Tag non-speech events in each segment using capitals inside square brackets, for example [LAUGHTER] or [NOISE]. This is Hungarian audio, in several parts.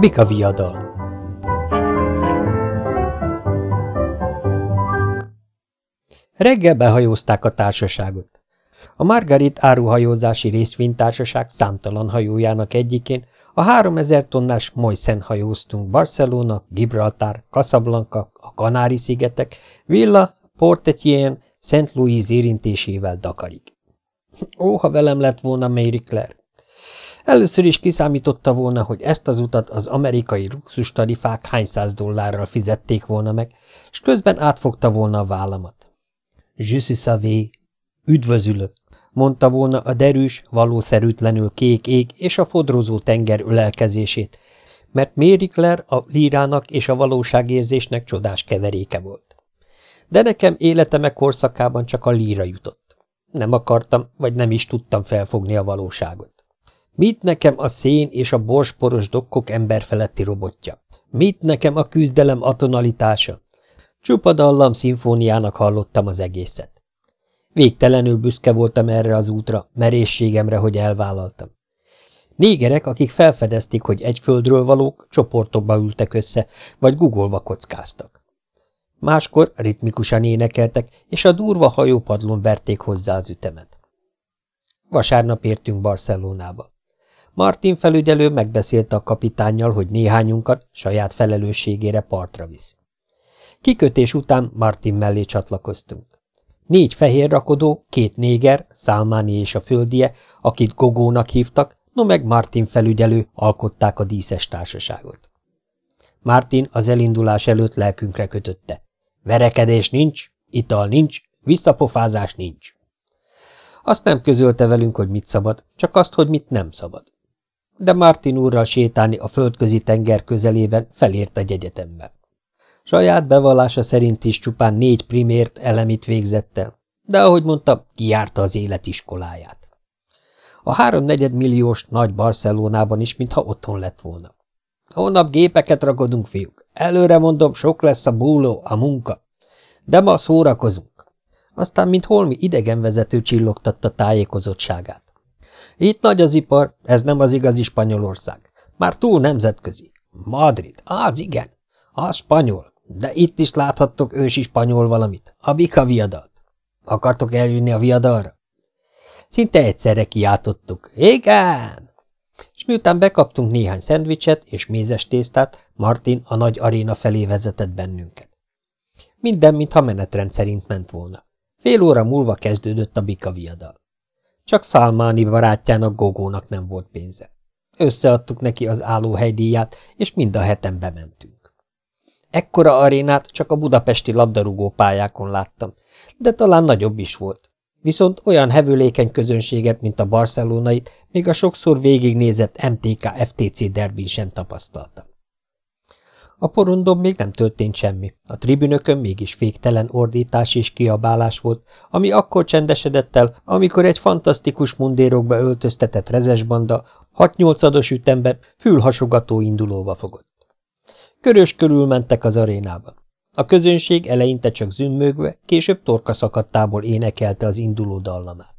Bika viadal Reggel behajózták a társaságot. A Margarit áruhajózási részvénytársaság számtalan hajójának egyikén a 3000 tonnás Moisen hajóztunk Barcelona, Gibraltar, Casablanca, a Kanári-szigetek, Villa, Port Etienne, St. Louis érintésével Dakarig. Ó, ha velem lett volna Mary Claire! Először is kiszámította volna, hogy ezt az utat az amerikai luxustarifák hány száz dollárral fizették volna meg, és közben átfogta volna a vállamat. Je suis savé, üdvözülök, mondta volna a derűs, valószerűtlenül kék ég és a fodrozó tenger ölelkezését, mert Claire a lírának és a valóságérzésnek csodás keveréke volt. De nekem életeme korszakában csak a líra jutott. Nem akartam, vagy nem is tudtam felfogni a valóságot. Mit nekem a szén és a borsporos dokkok emberfeletti robotja? Mit nekem a küzdelem atonalitása? Csupa dallam szimfóniának hallottam az egészet. Végtelenül büszke voltam erre az útra, merészségemre, hogy elvállaltam. Négerek, akik felfedezték, hogy egy földről valók, csoportokba ültek össze, vagy gugolva kockáztak. Máskor ritmikusan énekeltek, és a durva hajópadlon verték hozzá az ütemet. Vasárnap értünk Barcelonába. Martin felügyelő megbeszélte a kapitánnyal, hogy néhányunkat saját felelősségére partra visz. Kikötés után Martin mellé csatlakoztunk. Négy fehér rakodó, két néger, Szálmáni és a földie, akit Gogónak hívtak, no meg Martin felügyelő alkották a díszes társaságot. Martin az elindulás előtt lelkünkre kötötte. Verekedés nincs, ital nincs, visszapofázás nincs. Azt nem közölte velünk, hogy mit szabad, csak azt, hogy mit nem szabad de Martin úrral sétálni a földközi tenger közelében felért egy egyetemben. Saját bevallása szerint is csupán négy primért elemit végzett el, de ahogy mondta, kijárta az életiskoláját. A háromnegyed milliós nagy Barcelonában is, mintha otthon lett volna. Holnap gépeket rakodunk, fiúk. Előre mondom, sok lesz a búló, a munka. De ma szórakozunk. Aztán, mint holmi idegenvezető csillogtatta tájékozottságát. Itt nagy az ipar, ez nem az igazi Spanyolország. Már túl nemzetközi. Madrid, az igen, az spanyol, de itt is láthattok ősi spanyol valamit, a bika viadalt. Akartok eljönni a viadalra? Szinte egyszerre kiáltottuk. Igen! És miután bekaptunk néhány szendvicset és mézes tésztát, Martin a nagy aréna felé vezetett bennünket. Minden, mintha menetrend szerint ment volna. Fél óra múlva kezdődött a bika viadal. Csak Szalmáni barátjának Gogónak nem volt pénze. Összeadtuk neki az állóhelydíját, és mind a heten bementünk. Ekkora arénát csak a budapesti labdarúgó pályákon láttam, de talán nagyobb is volt. Viszont olyan hevülékeny közönséget, mint a barcelonait, még a sokszor végignézett MTK-FTC derbin sem tapasztaltam. A porondon még nem történt semmi, a tribünökön mégis féktelen ordítás és kiabálás volt, ami akkor csendesedett el, amikor egy fantasztikus mundérokba öltöztetett rezesbanda hat-nyolcados ütemben fülhasogató indulóba fogott. Körös körül mentek az arénában. A közönség eleinte csak zümmögve, később torka szakadtából énekelte az induló dallamát.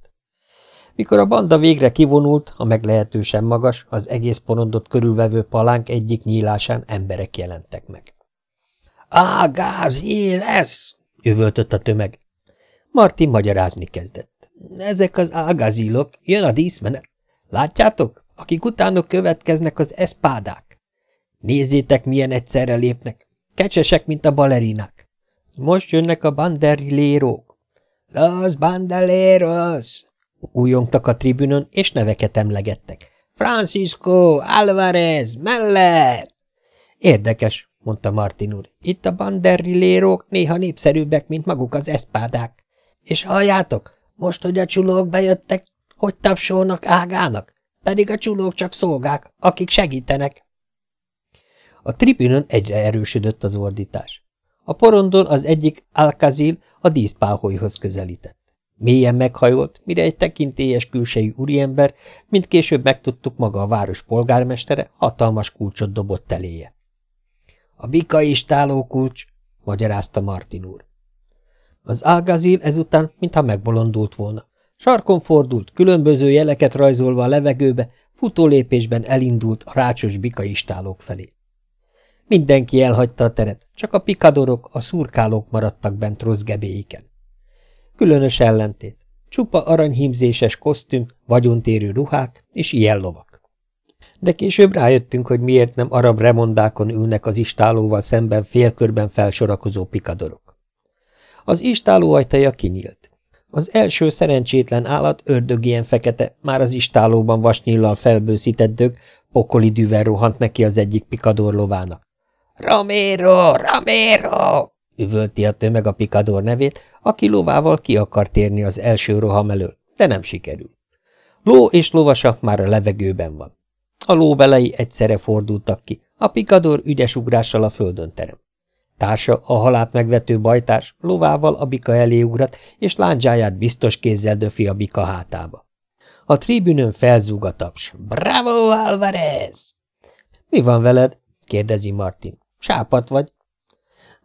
Mikor a banda végre kivonult, a meglehetősen magas, az egész porondot körülvevő palánk egyik nyílásán emberek jelentek meg. – Á, gáz, lesz! – jövöltött a tömeg. Martin magyarázni kezdett. – Ezek az ágázilok, jön a díszmenet. Látjátok, akik utánok következnek az eszpádák? Nézzétek, milyen egyszerre lépnek. Kecsesek, mint a balerinák. Most jönnek a banderillérók. – Los bandeléros! Újongtak a tribünön, és neveket emlegettek. Francisco, Alvarez, Meller! Érdekes, mondta Martin úr. Itt a banderillérók néha népszerűbbek, mint maguk az eszpádák. És halljátok, most, hogy a csulók bejöttek, hogy tapsolnak ágának? Pedig a csulók csak szolgák, akik segítenek. A tribünön egyre erősödött az ordítás. A porondon az egyik Alkazil a díszpáholyhoz közelített. Mélyen meghajolt, mire egy tekintélyes külsejű úriember, mint később megtudtuk maga a város polgármestere, hatalmas kulcsot dobott eléje. A bika istáló kulcs, magyarázta Martin úr. Az ágazil ezután, mintha megbolondult volna. Sarkon fordult, különböző jeleket rajzolva a levegőbe, futólépésben elindult a rácsos bika istálók felé. Mindenki elhagyta a teret, csak a pikadorok, a szurkálók maradtak bent rossz gebéiken. Különös ellentét, csupa aranyhímzéses kosztüm, vagyontérő ruhák és ilyen lovak. De később rájöttünk, hogy miért nem arab remondákon ülnek az istálóval szemben félkörben felsorakozó pikadorok. Az istáló ajtaja kinyílt. Az első szerencsétlen állat ördögien fekete, már az istálóban vasnyillal felbőszített dög, pokoli rohant neki az egyik pikador lovának. – Romero! Romero! – üvölti a tömeg a pikador nevét, aki lovával ki akar térni az első roham elől, de nem sikerül. Ló és lovasa már a levegőben van. A lóbelei egyszerre fordultak ki, a pikador ügyes ugrással a földön terem. Társa, a halált megvető bajtárs, lovával a bika elé ugrat, és lándzsáját biztos kézzel döfi a bika hátába. A tribünön felzúg a taps. – Bravo, Alvarez! – Mi van veled? – kérdezi Martin. – Sápat vagy?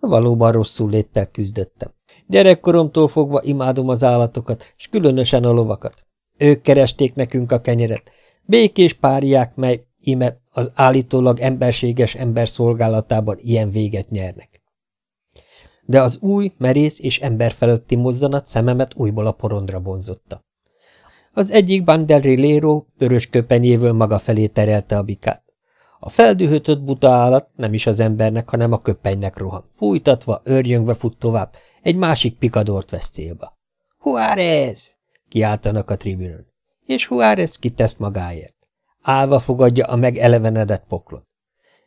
Valóban rosszul léttel küzdöttem. Gyerekkoromtól fogva imádom az állatokat, és különösen a lovakat. Ők keresték nekünk a kenyeret. Békés páriák, mely ime az állítólag emberséges ember szolgálatában ilyen véget nyernek. De az új, merész és emberfeletti mozzanat szememet újból a porondra vonzotta. Az egyik banderiléró vörös köpenyévől maga felé terelte a bikát. A feldühötött buta állat nem is az embernek, hanem a köpenynek rohan. Fújtatva, örjöngve fut tovább, egy másik pikadort vesz célba. – Juárez! – kiáltanak a tribünön. És Juárez kitesz magáért. Álva fogadja a megelevenedett poklot.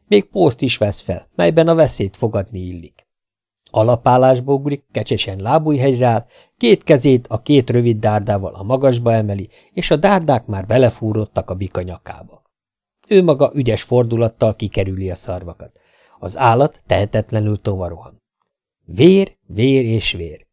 Még pószt is vesz fel, melyben a veszélyt fogadni illik. Alapállásba ugrik, kecsesen lábújhegyre áll, két kezét a két rövid dárdával a magasba emeli, és a dárdák már belefúródtak a bika nyakába. Ő maga ügyes fordulattal kikerüli a szarvakat. Az állat tehetetlenül tovarohan. Vér, vér és vér.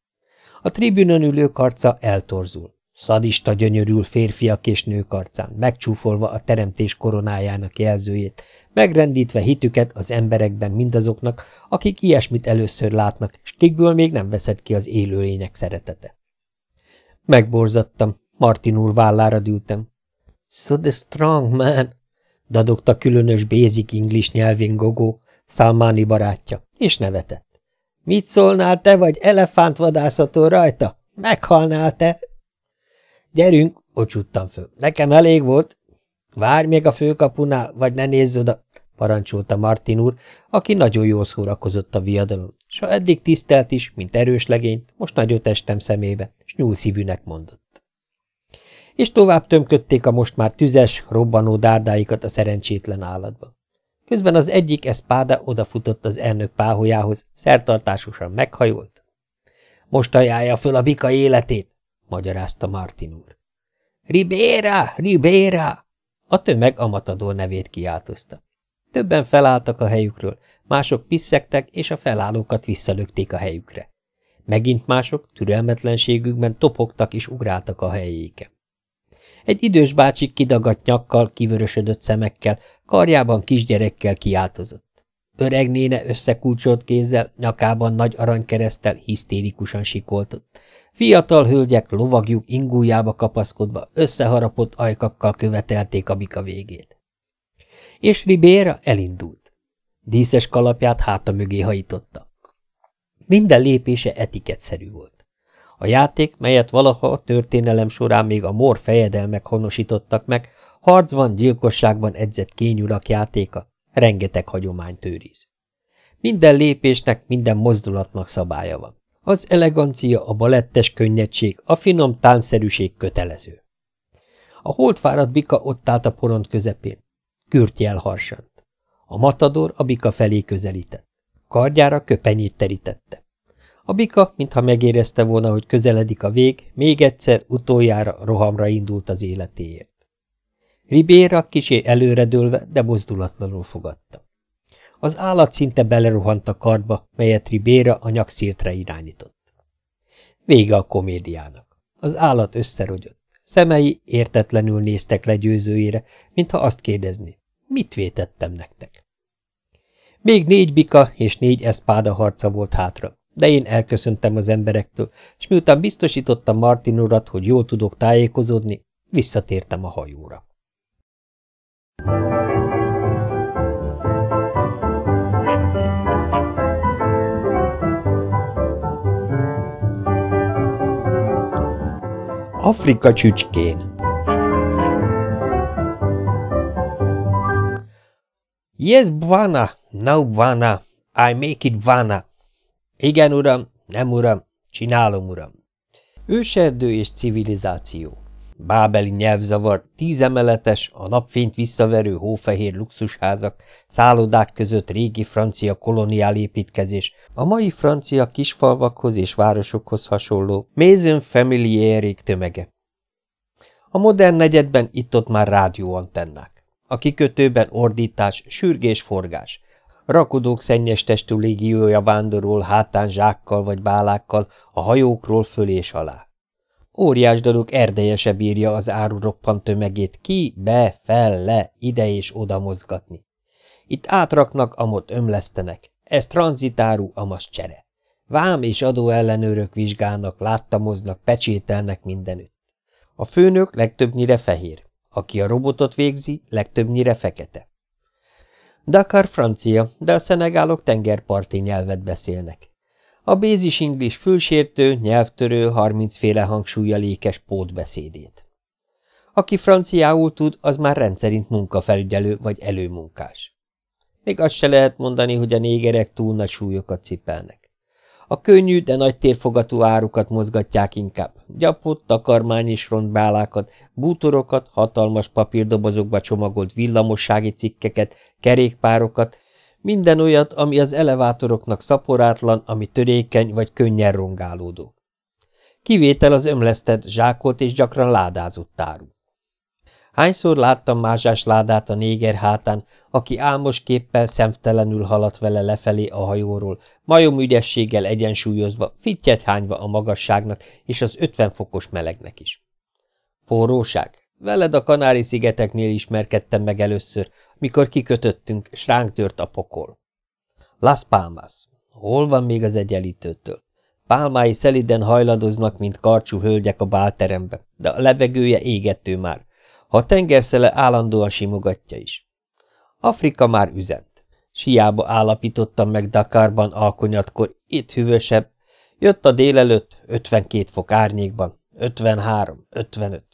A tribünön ülő karca eltorzul. Szadista gyönyörül férfiak és nők arcán, megcsúfolva a teremtés koronájának jelzőjét, megrendítve hitüket az emberekben mindazoknak, akik ilyesmit először látnak, és kikből még nem veszed ki az élőlények szeretete. Megborzattam, Martin úr vállára dültem. So the strong man, dadogta különös basic English nyelvén Gogó, Salmáni barátja, és nevetett. Mit szólnál te vagy elefántvadászató rajta? Meghalnál te? Gyerünk, ocsuttam föl. Nekem elég volt. Várj még a főkapunál, vagy ne nézz oda, parancsolta Martin úr, aki nagyon jól szórakozott a viadalon, s ha eddig tisztelt is, mint erős legényt, most nagyot estem szemébe, s nyúlszívűnek mondott. És tovább tömködték a most már tüzes, robbanó dárdáikat a szerencsétlen állatba. Közben az egyik eszpáda odafutott az elnök páholyához, szertartásosan meghajolt. Most ajánlja föl a bika életét, magyarázta Martin úr. Ribéra! Ribéra! A tömeg a matador nevét kiáltozta. Többen felálltak a helyükről, mások pisszegtek, és a felállókat visszalökték a helyükre. Megint mások türelmetlenségükben topogtak és ugráltak a helyéken. Egy idős bácsi kidagadt nyakkal, kivörösödött szemekkel, karjában kisgyerekkel kiáltozott. Öreg néne összekulcsolt kézzel, nyakában nagy aranykeresztel hisztérikusan sikoltott. Fiatal hölgyek lovagjuk ingújába kapaszkodva összeharapott ajkakkal követelték a bika végét. És Ribéra elindult. Díszes kalapját háta mögé hajította. Minden lépése etiketszerű volt. A játék, melyet valaha a történelem során még a mor fejedelmek honosítottak meg, harcban, gyilkosságban edzett kényurak játéka, rengeteg hagyományt őriz. Minden lépésnek, minden mozdulatnak szabálya van. Az elegancia, a balettes könnyedség, a finom tánszerűség kötelező. A holdfáradt bika ott állt a poront közepén. Kürtjel harsant. A matador a bika felé közelített. Kardjára köpenyét terítette. A bika, mintha megérezte volna, hogy közeledik a vég, még egyszer, utoljára rohamra indult az életéért. Ribéra kisé előredőlve, de mozdulatlanul fogadta. Az állat szinte belerohant a kardba, melyet Ribéra a nyakszírtre irányított. Vége a komédiának. Az állat összerogyott. Szemei értetlenül néztek le győzőjére, mintha azt kérdezni, mit vétettem nektek. Még négy bika és négy eszpáda harca volt hátra, de én elköszöntem az emberektől, és miután biztosítottam Martin urat, hogy jól tudok tájékozódni, visszatértem a hajóra. Afrika csücskén Yes, Bwana, no Bwana, I make it Bwana. Igen, uram, nem uram, csinálom, uram. Őserdő és civilizáció. Bábeli nyelvzavar, tízemeletes, a napfényt visszaverő hófehér luxusházak, szállodák között régi francia koloniál építkezés, a mai francia kisfalvakhoz és városokhoz hasonló maison familiérék tömege. A modern negyedben itt-ott már rádióantennák. A kikötőben ordítás, sürgés, forgás. Rakodók szennyes testű légiója vándorol hátán zsákkal vagy bálákkal a hajókról föl és alá. Óriás daluk erdejese bírja az áru roppant tömegét ki, be, fel, le, ide és oda mozgatni. Itt átraknak, amott ömlesztenek, ez tranzitáru, amaz csere. Vám és adó ellenőrök vizsgálnak, láttamoznak, pecsételnek mindenütt. A főnök legtöbbnyire fehér, aki a robotot végzi, legtöbbnyire fekete. Dakar francia, de a szenegálok tengerparti nyelvet beszélnek. A bézis inglis fülsértő, nyelvtörő, harmincféle hangsúlya lékes pótbeszédét. Aki franciául tud, az már rendszerint munkafelügyelő vagy előmunkás. Még azt se lehet mondani, hogy a négerek túl nagy súlyokat cipelnek. A könnyű, de nagy térfogatú árukat mozgatják inkább. Gyapot, takarmány és rondbálákat, bútorokat, hatalmas papírdobozokba csomagolt villamossági cikkeket, kerékpárokat, minden olyat, ami az elevátoroknak szaporátlan, ami törékeny vagy könnyen rongálódó. Kivétel az ömlesztett, zsákolt és gyakran ládázott áru. Hányszor láttam mázsás ládát a néger hátán, aki álmos képpel szemtelenül haladt vele lefelé a hajóról, majom ügyességgel egyensúlyozva, fittyet hányva a magasságnak és az ötven fokos melegnek is. Forróság? Veled a Kanári-szigeteknél ismerkedtem meg először, mikor kikötöttünk, s ránk tört a pokol. Las Palmas. Hol van még az egyenlítőtől? Pálmái szeliden hajladoznak, mint karcsú hölgyek a bálterembe, de a levegője égető már, a tengerszele állandóan simogatja is. Afrika már üzent. Siába állapítottam meg Dakarban alkonyatkor, itt hűvösebb. Jött a délelőtt, 52 fok árnyékban, 53, 55.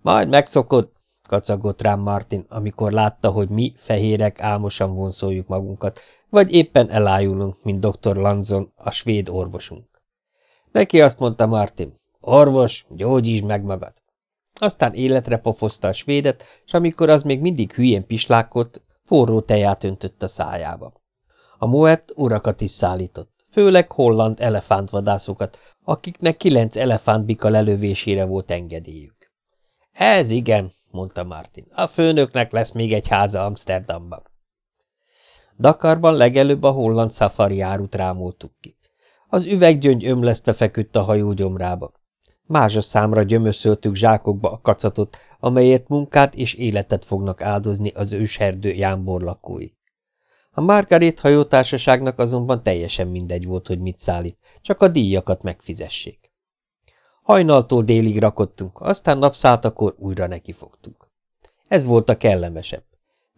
Majd megszokod, kacagott rám Martin, amikor látta, hogy mi, fehérek, álmosan vonszoljuk magunkat, vagy éppen elájulunk, mint dr. Lanzon, a svéd orvosunk. Neki azt mondta Martin, orvos, gyógyítsd meg magad. Aztán életre pofozta a svédet, és amikor az még mindig hülyén pislákolt, forró teját öntött a szájába. A Moet urakat is szállított, főleg holland elefántvadászokat, akiknek kilenc elefántbika lelövésére volt engedélyük. Ez igen, mondta Martin. A főnöknek lesz még egy háza Amsterdamban. Dakarban legelőbb a holland szafari árut rámoltuk ki. Az üveggyöngy ömlesztve feküdt a hajó gyomrába. Mázsa számra gyömöszöltük zsákokba a kacatot, amelyet munkát és életet fognak áldozni az ősherdő jámbor lakói. A Margaret hajótársaságnak azonban teljesen mindegy volt, hogy mit szállít, csak a díjakat megfizessék. Hajnaltól délig rakottunk, aztán napszáltakor újra nekifogtunk. Ez volt a kellemesebb.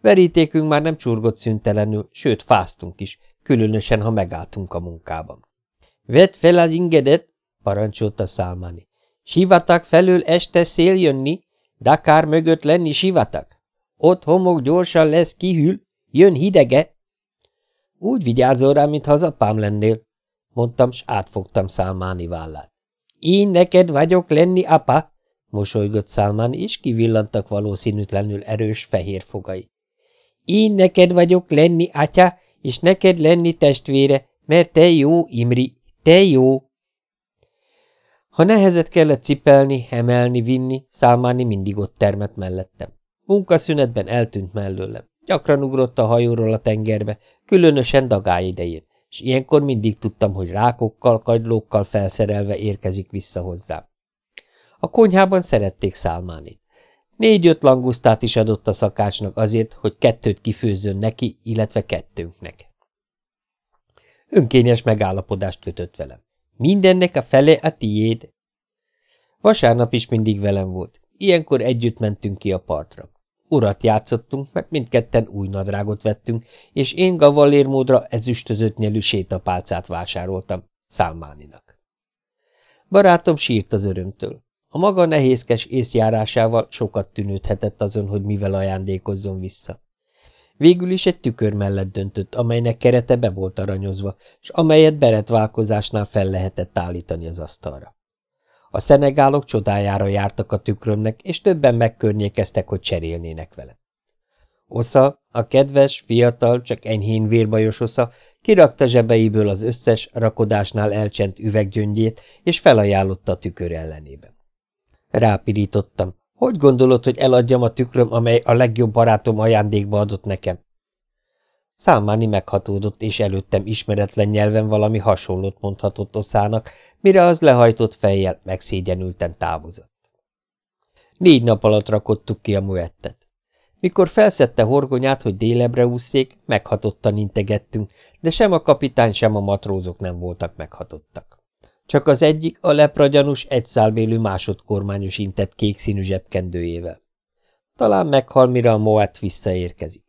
Verítékünk már nem csurgott szüntelenül, sőt fáztunk is, különösen, ha megálltunk a munkában. – Vedd fel az ingedet! – parancsolta Szálmáni. – Sivatag felől este szél jönni, Dakár mögött lenni sivatag. Ott homok gyorsan lesz, kihűl, jön hidege. – Úgy vigyázol rá, mintha az apám lennél – mondtam, s átfogtam Szálmáni vállát. Én neked vagyok lenni, apa? mosolygott Szálmán, és kivillantak valószínűtlenül erős fehér fogai. Én neked vagyok lenni, atya, és neked lenni testvére, mert te jó, Imri, te jó. Ha nehezet kellett cipelni, emelni, vinni, Szálmáni mindig ott termett mellettem. Munkaszünetben eltűnt mellőlem. Gyakran ugrott a hajóról a tengerbe, különösen dagály idején és ilyenkor mindig tudtam, hogy rákokkal, kagylókkal felszerelve érkezik vissza hozzám. A konyhában szerették Szálmánit. Négy-öt langusztát is adott a szakácsnak azért, hogy kettőt kifőzzön neki, illetve kettőnknek. Önkényes megállapodást kötött velem. Mindennek a fele a tiéd. Vasárnap is mindig velem volt. Ilyenkor együtt mentünk ki a partra. Urat játszottunk, mert mindketten új nadrágot vettünk, és én gavallérmódra ezüstözött nyelű sétapálcát vásároltam, Szálmáninak. Barátom sírt az örömtől. A maga nehézkes észjárásával sokat tűnődhetett azon, hogy mivel ajándékozzon vissza. Végül is egy tükör mellett döntött, amelynek kerete be volt aranyozva, és amelyet beretválkozásnál fel lehetett állítani az asztalra. A szenegálok csodájára jártak a tükrömnek, és többen megkörnyékeztek, hogy cserélnének vele. Osza, a kedves, fiatal, csak enyhén vérbajos Osza kirakta zsebeiből az összes rakodásnál elcsent üveggyöngyét, és felajánlotta a tükör ellenében. Rápirítottam. Hogy gondolod, hogy eladjam a tükröm, amely a legjobb barátom ajándékba adott nekem? Számáni meghatódott, és előttem ismeretlen nyelven valami hasonlót mondhatott Oszának, mire az lehajtott fejjel megszégyenülten távozott. Négy nap alatt rakottuk ki a muettet. Mikor felszette horgonyát, hogy délebre úszszék, meghatottan integettünk, de sem a kapitány, sem a matrózok nem voltak meghatottak. Csak az egyik, a lepragyanus, egyszálbélű másodkormányos intett kék színű zsebkendőjével. Talán meghal, mire a Moat visszaérkezik.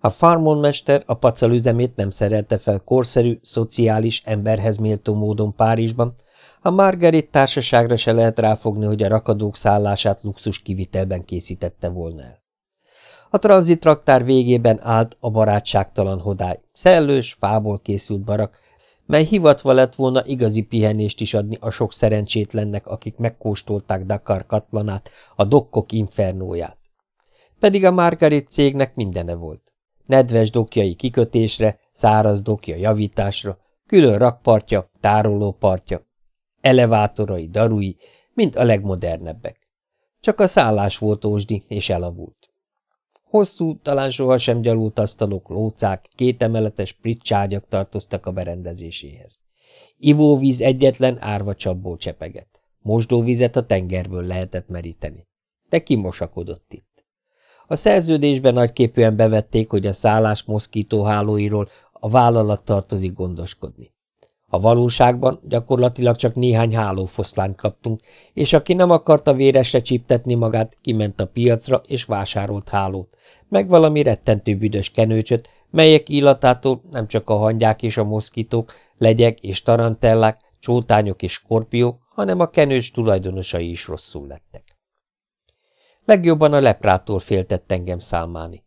A farmonmester a pacal üzemét nem szerelte fel korszerű, szociális, emberhez méltó módon Párizsban, a Margarit társaságra se lehet ráfogni, hogy a rakadók szállását luxus kivitelben készítette volna el. A tranzitraktár végében állt a barátságtalan hodály, szellős, fából készült barak, mely hivatva lett volna igazi pihenést is adni a sok szerencsétlennek, akik megkóstolták Dakar katlanát, a dokkok infernóját. Pedig a Margarit cégnek mindene volt. Nedves dokjai kikötésre, száraz dokja javításra, külön rakpartja, tárolópartja, elevátorai, darui, mint a legmodernebbek. Csak a szállás volt ósdi, és elavult. Hosszú, talán sohasem gyalult asztalok, lócák, kétemeletes pricságyak tartoztak a berendezéséhez. Ivóvíz egyetlen árva csapból csepegett. Mosdóvizet a tengerből lehetett meríteni. De kimosakodott itt. A szerződésben nagyképűen bevették, hogy a szállás moszkítóhálóiról a vállalat tartozik gondoskodni. A valóságban gyakorlatilag csak néhány hálófoszlányt kaptunk, és aki nem akarta véresre csíptetni magát, kiment a piacra és vásárolt hálót, meg valami rettentő büdös kenőcsöt, melyek illatától nem csak a hangyák és a moszkitók, legyek és tarantellák, csótányok és skorpiók, hanem a kenőcs tulajdonosai is rosszul lettek. Legjobban a leprától féltett engem számálni.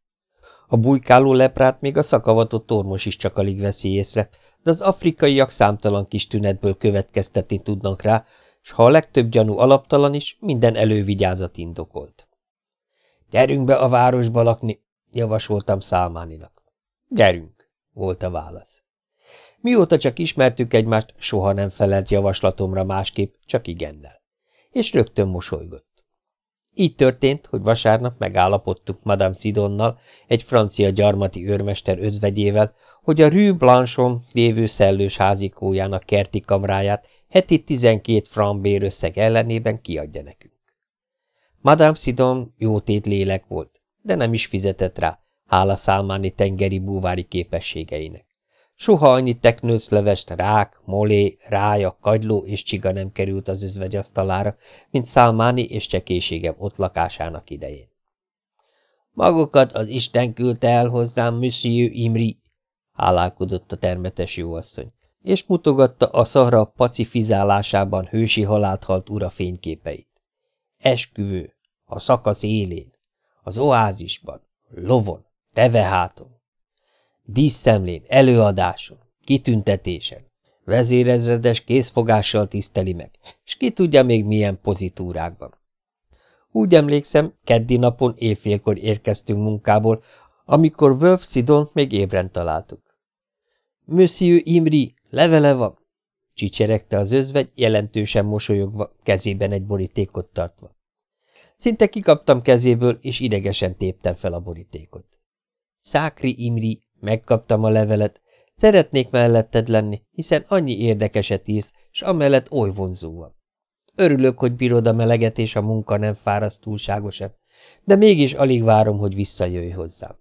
A bujkáló leprát még a szakavatott tormos is csak alig veszi észre, de az afrikaiak számtalan kis tünetből következtetni tudnak rá, s ha a legtöbb gyanú alaptalan is, minden elővigyázat indokolt. – Gyerünk be a városba lakni! – javasoltam Szálmáninak. – Gyerünk! – volt a válasz. Mióta csak ismertük egymást, soha nem felelt javaslatomra másképp, csak igennel. És rögtön mosolygott. Így történt, hogy vasárnap megállapodtuk Madame Sidonnal, egy francia gyarmati őrmester özvegyével, hogy a Rue Blanchon lévő szellős házikójának kerti kamráját heti 12 franc bérösszeg ellenében kiadja nekünk. Madame Sidon jótét lélek volt, de nem is fizetett rá, hála szálmáni tengeri búvári képességeinek. Soha annyi teknőclevest, rák, molé, rája, kagyló és csiga nem került az özvegy asztalára, mint Szálmáni és csekéségem ott lakásának idején. Magokat az Isten küldte el hozzám, Monsieur Imri, hálálkodott a termetes jóasszony, és mutogatta a szahra pacifizálásában hősi halált halt ura fényképeit. Esküvő, a szakasz élén, az oázisban, lovon, teveháton, díszszemlén, előadáson, kitüntetésen, vezérezredes készfogással tiszteli meg, és ki tudja még milyen pozitúrákban. Úgy emlékszem, keddi napon éjfélkor érkeztünk munkából, amikor Wölf Sidon még ébren találtuk. Monsieur Imri, levele van! csicseregte az özvegy, jelentősen mosolyogva, kezében egy borítékot tartva. Szinte kikaptam kezéből, és idegesen téptem fel a borítékot. Szákri Imri, Megkaptam a levelet. Szeretnék melletted lenni, hiszen annyi érdekeset írsz, s amellett oly vonzó van. Örülök, hogy bírod a meleget, és a munka nem fáraszt túlságosan, de mégis alig várom, hogy visszajöjj hozzám.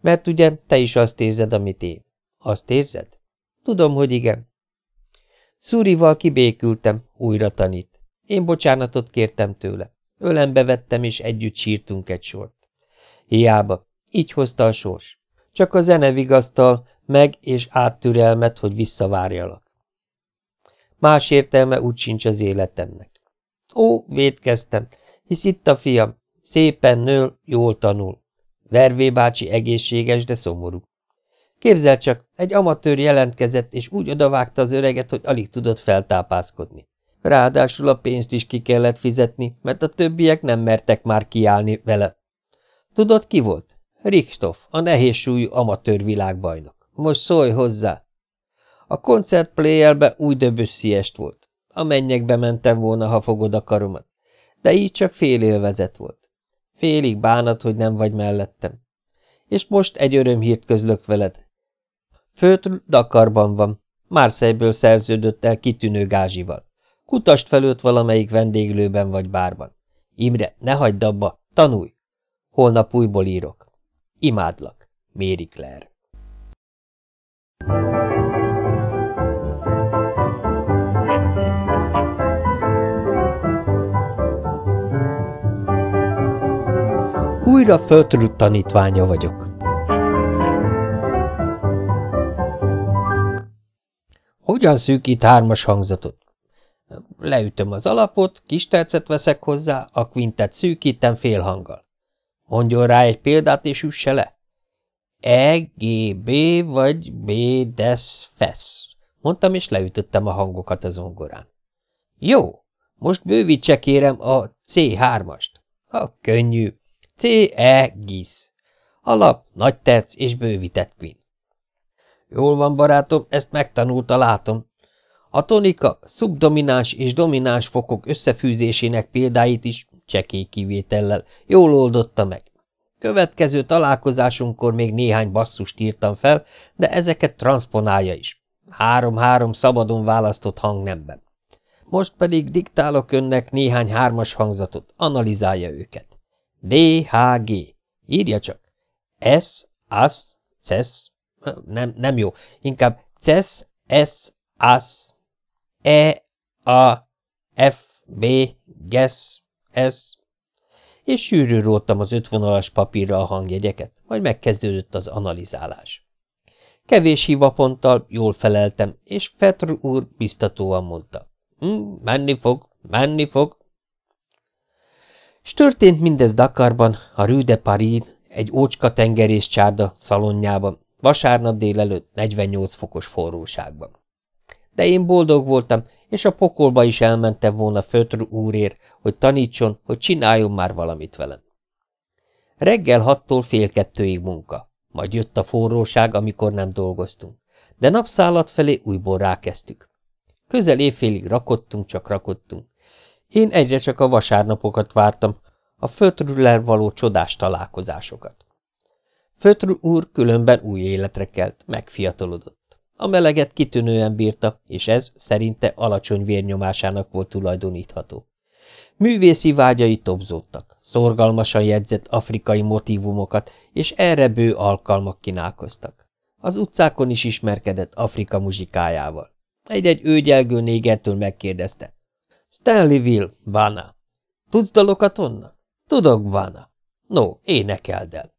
Mert ugye te is azt érzed, amit én. Azt érzed? Tudom, hogy igen. Szúrival kibékültem, újra tanít. Én bocsánatot kértem tőle. Ölembe vettem, és együtt sírtunk egy sort. Hiába, így hozta a sors. Csak a zene vigasztal, meg és áttürelmet, hogy visszavárjalak. Más értelme úgy sincs az életemnek. Ó, védkeztem, hisz itt a fiam, szépen nől, jól tanul. Vervé bácsi egészséges, de szomorú. Képzel csak, egy amatőr jelentkezett, és úgy odavágta az öreget, hogy alig tudott feltápászkodni. Ráadásul a pénzt is ki kellett fizetni, mert a többiek nem mertek már kiállni vele. Tudod, ki volt? Richthoff, a nehézsúlyú amatőr világbajnok. Most szólj hozzá! A koncertplayelbe új döbös volt. A mennyekbe mentem volna, ha fogod a karomat. De így csak fél élvezet volt. Félig bánat, hogy nem vagy mellettem. És most egy örömhírt közlök veled. Főtr Dakarban van. Márszejből szerződött el kitűnő gázsival. Kutast felőtt valamelyik vendéglőben vagy bárban. Imre, ne hagyd abba, tanulj! Holnap újból írok. Imádlak. Méri Claire. Újra föltrült tanítványa vagyok. Hogyan szűkít hármas hangzatot? Leütöm az alapot, kis tercet veszek hozzá, a kvintet szűkítem fél hanggal. Mondjon rá egy példát, és üsse le. E, G, B vagy B, des, fesz. Mondtam, és leütöttem a hangokat a zongorán. Jó, most bővítse kérem a C3-ast. Ha könnyű. C, E, gis. Alap, nagy terc és bővített kvin. Jól van, barátom, ezt megtanulta, látom. A tonika, szubdomináns és domináns fokok összefűzésének példáit is csekély kivétellel, jól oldotta meg. Következő találkozásunkkor még néhány basszust írtam fel, de ezeket transponálja is. Három-három szabadon választott hangnemben. Most pedig diktálok önnek néhány hármas hangzatot, analizálja őket. D, H, G. Írja csak. S, As, Ces. Nem, nem jó. Inkább Ces, S, As. E, A, F, B, Ges, ez... És sűrű róltam az ötvonalas papírra a hangjegyeket, majd megkezdődött az analizálás. Kevés hivaponttal jól feleltem, és Fetr úr biztatóan mondta. Hm, menni fog, menni fog. S történt mindez Dakarban, a Rue de Paris, egy ócska tengerészcsárda szalonjában, vasárnap délelőtt 48 fokos forróságban. De én boldog voltam, és a pokolba is elmentem volna Fötr úrér, hogy tanítson, hogy csináljon már valamit velem. Reggel hattól fél kettőig munka, majd jött a forróság, amikor nem dolgoztunk, de napszállat felé újból rákezdtük. Közel évfélig rakottunk, csak rakottunk. Én egyre csak a vasárnapokat vártam, a Fötrüller való csodás találkozásokat. Fötr úr különben új életre kelt, megfiatalodott. A meleget kitűnően bírta, és ez szerinte alacsony vérnyomásának volt tulajdonítható. Művészi vágyai tobzódtak, szorgalmasan jegyzett afrikai motivumokat, és erre bő alkalmak kínálkoztak. Az utcákon is ismerkedett Afrika muzsikájával. Egy-egy őgyelgő négertől megkérdezte. Stanleyville, Bana. Tudsz dalokat onnan? Tudok, Bana. No, énekeld el.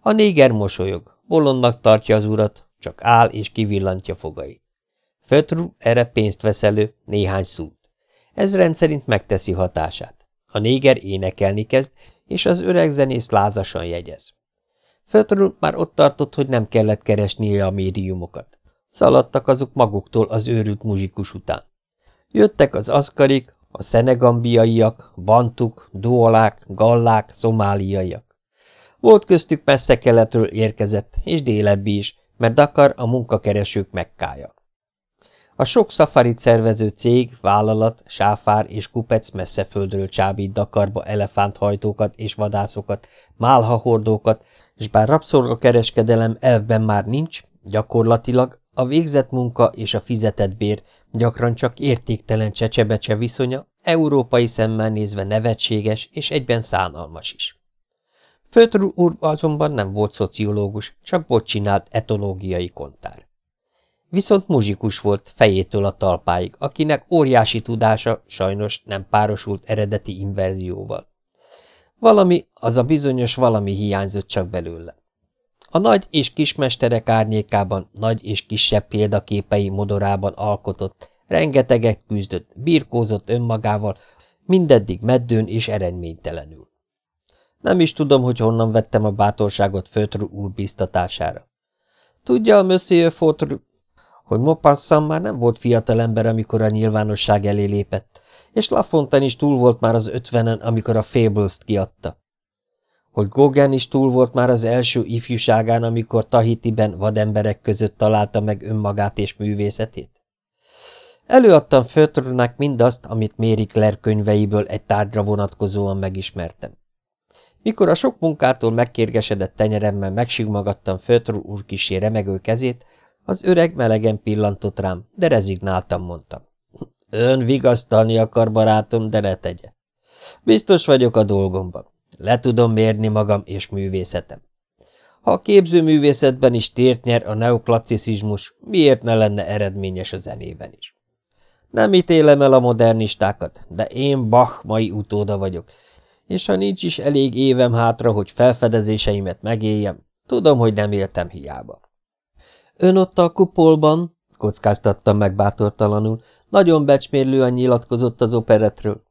A néger mosolyog, bolondnak tartja az urat, csak áll és kivillantja fogai. Fötru erre pénzt vesz elő, néhány szút. Ez rendszerint megteszi hatását. A néger énekelni kezd, és az öreg zenész lázasan jegyez. Fötru már ott tartott, hogy nem kellett keresnie a médiumokat. Szaladtak azok maguktól az őrült muzsikus után. Jöttek az aszkarik, a szenegambiaiak, bantuk, duolák, gallák, szomáliaiak. Volt köztük messze keletről érkezett, és délebbi is, mert Dakar a munkakeresők mekkája. A sok szafarit szervező cég, vállalat, sáfár és kupec messze földről csábít Dakarba elefánthajtókat és vadászokat, málhahordókat, és bár rabszolgakereskedelem elvben már nincs, gyakorlatilag a végzett munka és a fizetett bér gyakran csak értéktelen csecsebecse viszonya, európai szemmel nézve nevetséges és egyben szánalmas is. Fötr úr azonban nem volt szociológus, csak bot csinált etológiai kontár. Viszont muzsikus volt fejétől a talpáig, akinek óriási tudása sajnos nem párosult eredeti inverzióval. Valami, az a bizonyos valami hiányzott csak belőle. A nagy és kismesterek árnyékában, nagy és kisebb példaképei modorában alkotott, rengeteget küzdött, birkózott önmagával, mindeddig meddőn és eredménytelenül. Nem is tudom, hogy honnan vettem a bátorságot Fötr úr biztatására. Tudja a Monsieur Fotr, hogy Mopassan már nem volt fiatalember, amikor a nyilvánosság elé lépett, és Lafontaine is túl volt már az ötvenen, amikor a Fables-t kiadta. Hogy Gauguin is túl volt már az első ifjúságán, amikor Tahitiben vademberek között találta meg önmagát és művészetét? Előadtam Fötrnek mindazt, amit Mary Claire könyveiből egy tárgyra vonatkozóan megismertem. Mikor a sok munkától megkérgesedett tenyeremmel megsigmagadtam Fötr úr kisé remegő kezét, az öreg melegen pillantott rám, de rezignáltam, mondtam. Ön vigasztalni akar, barátom, de ne tegye. Biztos vagyok a dolgomban. Le tudom mérni magam és művészetem. Ha a képzőművészetben is tért nyer a neoklasszicizmus, miért ne lenne eredményes a zenében is? Nem ítélem el a modernistákat, de én Bach mai utóda vagyok, és ha nincs is elég évem hátra, hogy felfedezéseimet megéljem, tudom, hogy nem éltem hiába. Ön ott a kupolban, kockáztattam meg bátortalanul, nagyon becsmérlően nyilatkozott az operetről.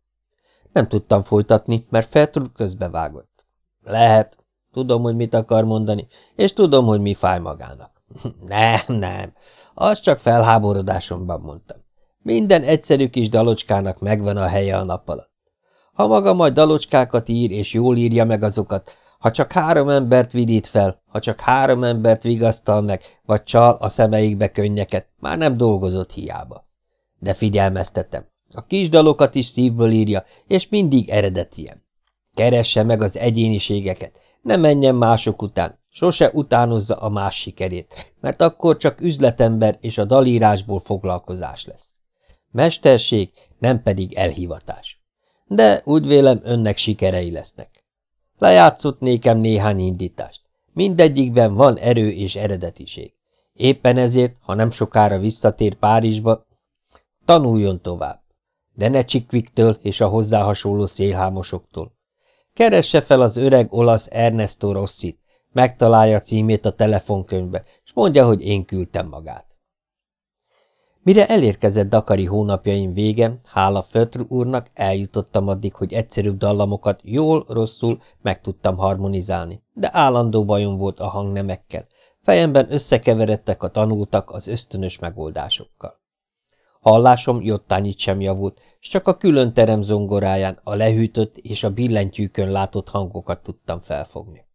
Nem tudtam folytatni, mert Feltrud közbevágott. Lehet, tudom, hogy mit akar mondani, és tudom, hogy mi fáj magának. [LAUGHS] nem, nem, azt csak felháborodásomban mondtam. Minden egyszerű kis dalocskának megvan a helye a nap alatt. Ha maga majd dalocskákat ír, és jól írja meg azokat, ha csak három embert vidít fel, ha csak három embert vigasztal meg, vagy csal a szemeikbe könnyeket, már nem dolgozott hiába. De figyelmeztetem, a kis dalokat is szívből írja, és mindig eredetien. Keresse meg az egyéniségeket, ne menjen mások után, sose utánozza a más sikerét, mert akkor csak üzletember és a dalírásból foglalkozás lesz. Mesterség, nem pedig elhivatás. De úgy vélem, önnek sikerei lesznek. Lejátszott nékem néhány indítást. Mindegyikben van erő és eredetiség. Éppen ezért, ha nem sokára visszatér Párizsba, tanuljon tovább. De ne Csikviktől és a hozzá hasonló szélhámosoktól. Keresse fel az öreg olasz Ernesto Rossit, megtalálja címét a telefonkönyvbe, és mondja, hogy én küldtem magát. Mire elérkezett Dakari hónapjaim vége, hála Fötr úrnak eljutottam addig, hogy egyszerűbb dallamokat jól-rosszul meg tudtam harmonizálni, de állandó bajom volt a hangnemekkel, fejemben összekeveredtek a tanultak az ösztönös megoldásokkal. Hallásom jottányit sem javult, s csak a külön terem zongoráján a lehűtött és a billentyűkön látott hangokat tudtam felfogni.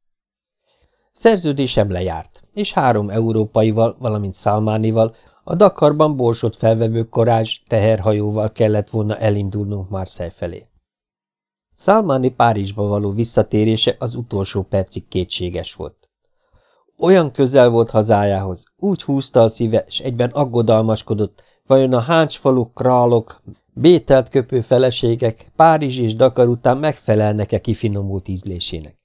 Szerződésem lejárt, és három európaival, valamint Szalmánival a Dakarban borsot felvevő korázs teherhajóval kellett volna elindulnunk Marseille felé. Szalmáni Párizsba való visszatérése az utolsó percig kétséges volt. Olyan közel volt hazájához, úgy húzta a szíve, és egyben aggodalmaskodott, vajon a háncsfaluk, králok, bételt köpő feleségek Párizs és Dakar után megfelelnek-e kifinomult ízlésének.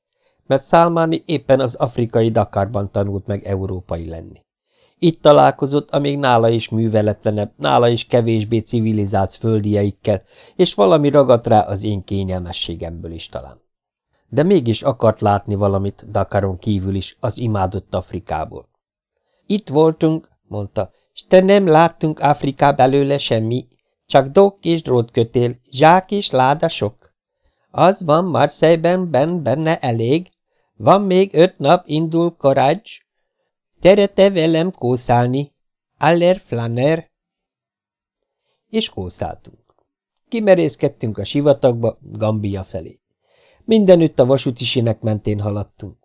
Mert Szálmáni éppen az afrikai Dakarban tanult meg európai lenni. Itt találkozott a még nála is műveletlenebb, nála is kevésbé civilizált földieikkel, és valami ragadt rá az én kényelmességemből is talán. De mégis akart látni valamit Dakaron kívül is, az imádott Afrikából. Itt voltunk, mondta, s te nem láttunk Afriká belőle semmi, csak dok és drótkötél, zsák és láda sok. Az van Marseille-ben ben benne elég, van még öt nap indul Korács, Tere te velem kószálni, aller flanner. És kószáltunk. Kimerészkedtünk a sivatagba, Gambia felé. Mindenütt a vasúti sinek mentén haladtunk.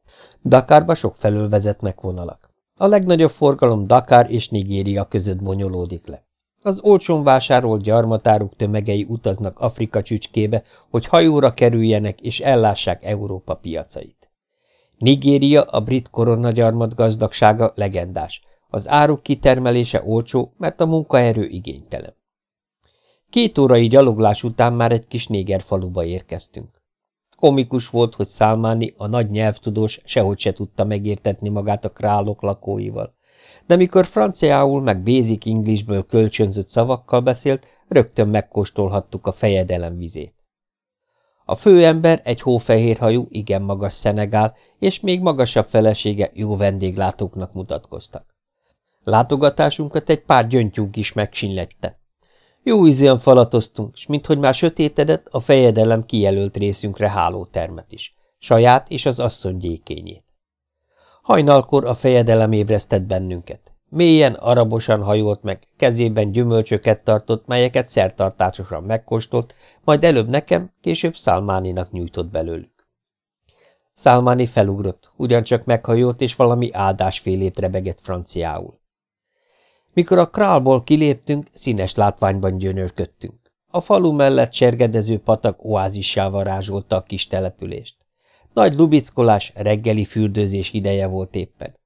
Dakarba sok felől vezetnek vonalak. A legnagyobb forgalom Dakar és Nigéria között bonyolódik le. Az olcsón vásárolt gyarmatáruk tömegei utaznak Afrika csücskébe, hogy hajóra kerüljenek és ellássák Európa piacait. Nigéria, a brit koronagyarmat gazdagsága legendás. Az áruk kitermelése olcsó, mert a munkaerő igénytelen. Két órai gyaloglás után már egy kis néger faluba érkeztünk. Komikus volt, hogy Szálmáni, a nagy nyelvtudós, sehogy se tudta megértetni magát a králok lakóival, de mikor franciául meg basic Englishből kölcsönzött szavakkal beszélt, rögtön megkóstolhattuk a fejedelem vizét. A főember egy hófehérhajú, igen magas szenegál, és még magasabb felesége jó vendéglátóknak mutatkoztak. Látogatásunkat egy pár gyöngytyúk is megsinlette. Jó ízűen falatoztunk, s minthogy már sötétedett, a fejedelem kijelölt részünkre hálótermet is, saját és az asszony gyékényét. Hajnalkor a fejedelem ébresztett bennünket. Mélyen, arabosan hajolt meg, kezében gyümölcsöket tartott, melyeket szertartásosan megkóstolt, majd előbb nekem, később Szálmáninak nyújtott belőlük. Szálmáni felugrott, ugyancsak meghajolt, és valami áldásfélét rebegett franciául. Mikor a králból kiléptünk, színes látványban gyönyörködtünk. A falu mellett sergedező patak oázissá varázsolta a kis települést. Nagy lubickolás, reggeli fürdőzés ideje volt éppen.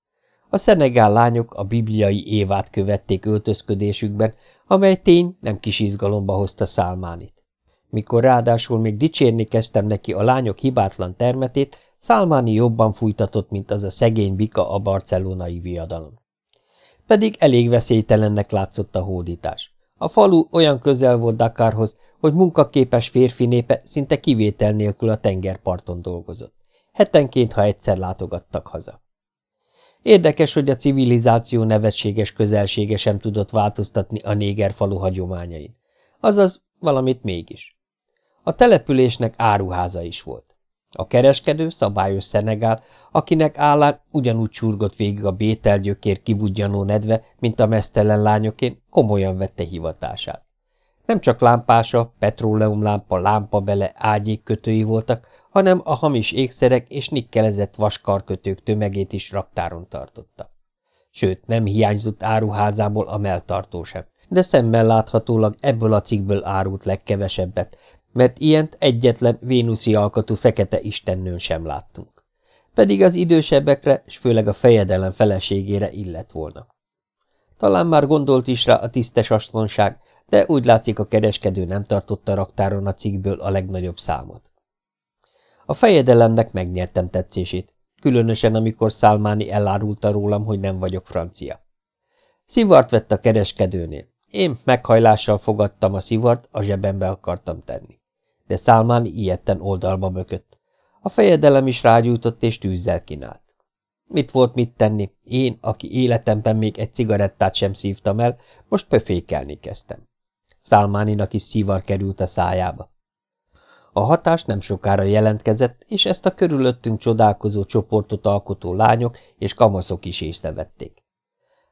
A szenegál lányok a bibliai évát követték öltözködésükben, amely tény nem kis izgalomba hozta Szálmánit. Mikor ráadásul még dicsérni kezdtem neki a lányok hibátlan termetét, Szálmáni jobban fújtatott, mint az a szegény bika a barcelonai viadalon. Pedig elég veszélytelennek látszott a hódítás. A falu olyan közel volt Dakarhoz, hogy munkaképes férfi népe szinte kivétel nélkül a tengerparton dolgozott. Hetenként, ha egyszer látogattak haza. Érdekes, hogy a civilizáció nevetséges közelsége sem tudott változtatni a néger falu hagyományain. Azaz, valamit mégis. A településnek áruháza is volt. A kereskedő szabályos szenegál, akinek állán ugyanúgy csurgott végig a bételgyökér kibudjanó nedve, mint a mesztelen lányokén, komolyan vette hivatását. Nem csak lámpása, petróleumlámpa, lámpabele, ágyékkötői voltak, hanem a hamis ékszerek és nikkelezett vaskarkötők tömegét is raktáron tartotta. Sőt, nem hiányzott áruházából a melltartó sem, de szemmel láthatólag ebből a cikkből árult legkevesebbet, mert ilyent egyetlen vénuszi alkatú fekete istennőn sem láttunk. Pedig az idősebbekre, és főleg a fejedelem feleségére illett volna. Talán már gondolt is rá a tisztes aslonság, de úgy látszik a kereskedő nem tartotta raktáron a cikkből a legnagyobb számot. A fejedelemnek megnyertem tetszését, különösen amikor Szálmáni elárulta rólam, hogy nem vagyok francia. Szivart vett a kereskedőnél. Én meghajlással fogadtam a szivart, a zsebembe akartam tenni. De Szálmáni ilyetten oldalba bökött. A fejedelem is rágyújtott és tűzzel kínált. Mit volt mit tenni? Én, aki életemben még egy cigarettát sem szívtam el, most pöfékelni kezdtem. Szálmáninak is szívar került a szájába. A hatás nem sokára jelentkezett, és ezt a körülöttünk csodálkozó csoportot alkotó lányok és kamaszok is észrevették.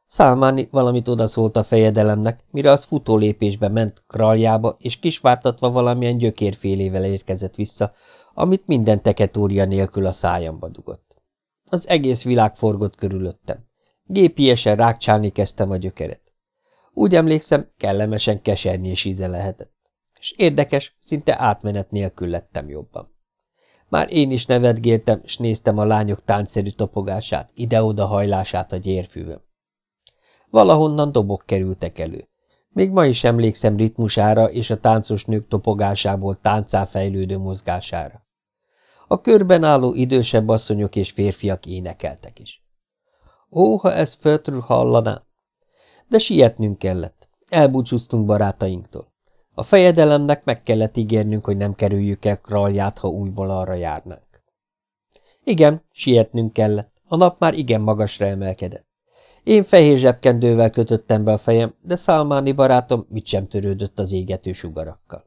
Szálmáni valamit odaszólt a fejedelemnek, mire az futólépésbe ment kraljába, és kisvártatva valamilyen gyökérfélével érkezett vissza, amit minden teketória nélkül a szájamba dugott. Az egész világ forgott körülöttem. Gépiesen rákcsálni kezdtem a gyökeret. Úgy emlékszem, kellemesen kesernyés íze lehetett és érdekes, szinte átmenet nélkül lettem jobban. Már én is nevetgéltem, s néztem a lányok táncszerű topogását, ide-oda hajlását a gyérfűvön. Valahonnan dobok kerültek elő. Még ma is emlékszem ritmusára és a táncos nők topogásából táncá fejlődő mozgására. A körben álló idősebb asszonyok és férfiak énekeltek is. Ó, ha ezt föltről hallaná! De sietnünk kellett. Elbúcsúztunk barátainktól. A fejedelemnek meg kellett ígérnünk, hogy nem kerüljük el kralját, ha újból arra járnánk. Igen, sietnünk kellett. A nap már igen magasra emelkedett. Én fehér zsebkendővel kötöttem be a fejem, de Szálmáni barátom mit sem törődött az égető sugarakkal.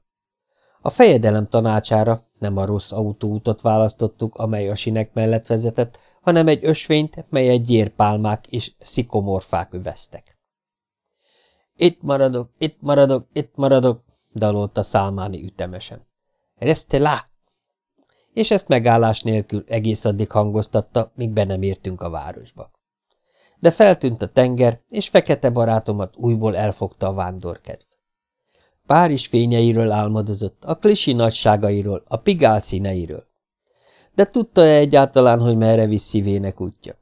A fejedelem tanácsára nem a rossz autóútot választottuk, amely a sinek mellett vezetett, hanem egy ösvényt, mely egy gyérpálmák és szikomorfák öveztek. Itt maradok, itt maradok, itt maradok, dalolta Szálmáni ütemesen. Reste lá! És ezt megállás nélkül egész addig hangoztatta, míg be nem értünk a városba. De feltűnt a tenger, és fekete barátomat újból elfogta a vándorkedv. Párizs fényeiről álmodozott, a klisi nagyságairól, a pigál színeiről. De tudta-e egyáltalán, hogy merre visz szívének útja?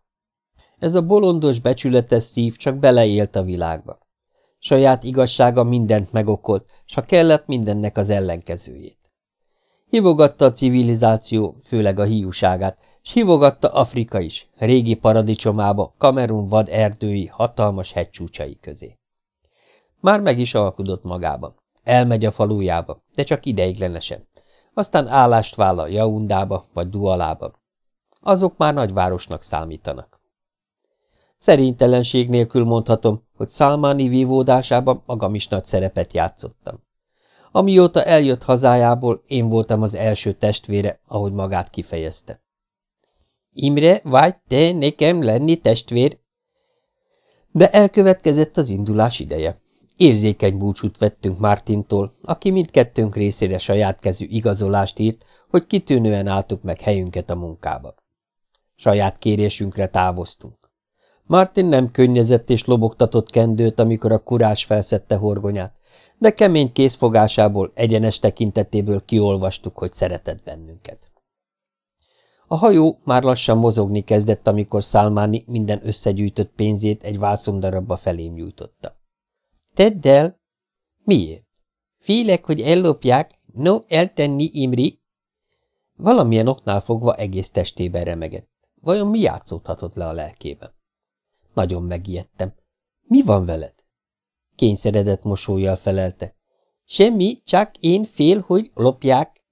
Ez a bolondos, becsületes szív csak beleélt a világba. Saját igazsága mindent megokolt, s ha kellett mindennek az ellenkezőjét. Hívogatta a civilizáció, főleg a hiúságát, s hívogatta Afrika is, régi paradicsomába, Kamerun vad erdői, hatalmas hegycsúcsai közé. Már meg is alkudott magában. Elmegy a falujába, de csak ideiglenesen. Aztán állást vállal Jaundába vagy Dualába. Azok már nagyvárosnak számítanak. Szerénytelenség nélkül mondhatom, hogy Szalmáni vívódásában magam is nagy szerepet játszottam. Amióta eljött hazájából, én voltam az első testvére, ahogy magát kifejezte. Imre, vagy te nekem lenni testvér? De elkövetkezett az indulás ideje. Érzékeny búcsút vettünk Mártintól, aki mindkettőnk részére saját kezű igazolást írt, hogy kitűnően álltuk meg helyünket a munkába. Saját kérésünkre távoztunk. Martin nem könnyezett és lobogtatott kendőt, amikor a kurás felszette horgonyát, de kemény készfogásából, egyenes tekintetéből kiolvastuk, hogy szeretett bennünket. A hajó már lassan mozogni kezdett, amikor Szálmáni minden összegyűjtött pénzét egy vászondarabba felém nyújtotta. Tedd el! Miért? Félek, hogy ellopják, no, eltenni, Imri. Valamilyen oknál fogva egész testében remegett. Vajon mi játszódhatott le a lelkében? Nagyon megijedtem. Mi van veled? Kényszeredett mosolyjal felelte. Semmi, csak én fél, hogy lopják.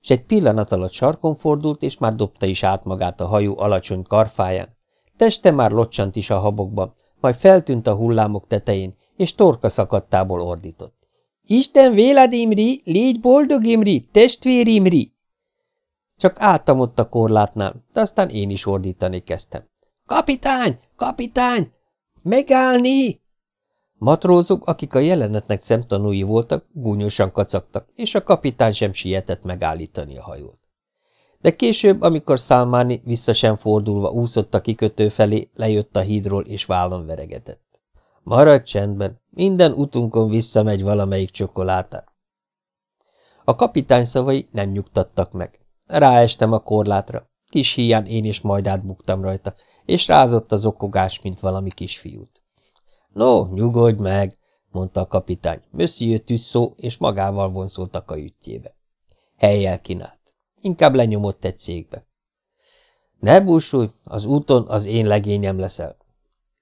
És egy pillanat alatt sarkon fordult, és már dobta is át magát a hajó alacsony karfáján. Teste már locsant is a habokban, majd feltűnt a hullámok tetején, és torka szakadtából ordított. Isten véled, Imri, légy boldog, Imri, testvér, Imri! Csak álltam ott a korlátnál, de aztán én is ordítani kezdtem. Kapitány, kapitány, megállni! Matrózok, akik a jelenetnek szemtanúi voltak, gúnyosan kacagtak, és a kapitány sem sietett megállítani a hajót. De később, amikor Szálmáni vissza sem fordulva úszott a kikötő felé, lejött a hídról és vállon veregetett. Maradj csendben, minden utunkon visszamegy valamelyik csokolátá. A kapitány szavai nem nyugtattak meg. Ráestem a korlátra. Kis híján én is majd átbuktam rajta, és rázott az okogás, mint valami kisfiút. No, nyugodj meg, mondta a kapitány. Monsieur Tüsszó, és magával vonzolt a kajütjébe. Helyjel kínált. Inkább lenyomott egy székbe. Ne búsulj, az úton az én legényem leszel.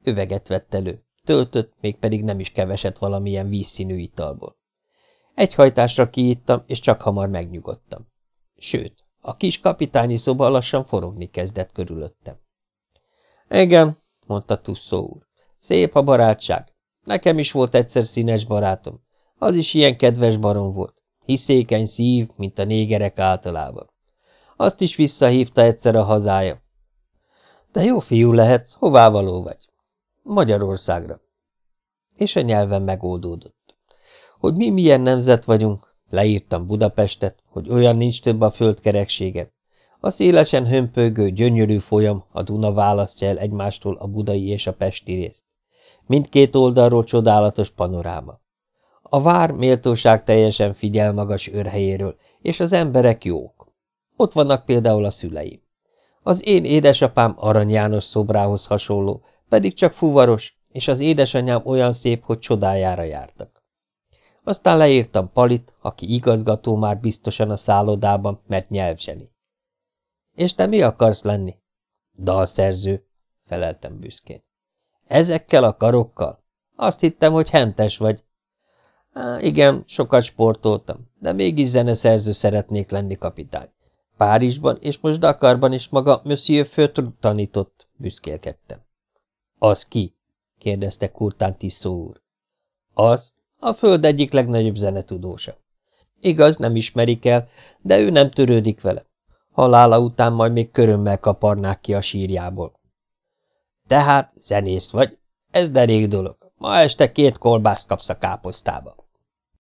Üveget vett elő. Töltött, még pedig nem is keveset valamilyen vízszínű italból. Egy hajtásra kiittam, és csak hamar megnyugodtam. Sőt, a kis kapitányi szoba lassan forogni kezdett körülöttem. Igen, mondta Tusszó úr, szép a barátság. Nekem is volt egyszer színes barátom. Az is ilyen kedves barom volt. Hiszékeny szív, mint a négerek általában. Azt is visszahívta egyszer a hazája. De jó fiú lehetsz, hová való vagy? Magyarországra. És a nyelven megoldódott. Hogy mi milyen nemzet vagyunk, leírtam Budapestet, hogy olyan nincs több a földkereksége. A szélesen hömpölygő, gyönyörű folyam, a Duna választja el egymástól a budai és a pesti részt. Mindkét oldalról csodálatos panoráma. A vár méltóság teljesen figyel magas őrhelyéről, és az emberek jók. Ott vannak például a szüleim. Az én édesapám Arany János szobrához hasonló, pedig csak fuvaros, és az édesanyám olyan szép, hogy csodájára jártak. Aztán leírtam Palit, aki igazgató már biztosan a szállodában, mert nyelvzseni. És te mi akarsz lenni? Dalszerző, feleltem büszkén. Ezekkel a karokkal? Azt hittem, hogy hentes vagy. Há, igen, sokat sportoltam, de mégis zeneszerző szeretnék lenni, kapitány. Párizsban és most Dakarban is maga Monsieur Feutre tanított, büszkélkedtem. Az ki? kérdezte Kurtán Tiszó úr. Az a föld egyik legnagyobb zenetudósa. Igaz, nem ismerik el, de ő nem törődik vele. Halála után majd még körömmel kaparnák ki a sírjából. Tehát zenész vagy? Ez derék dolog. Ma este két kolbászt kapsz a káposztába.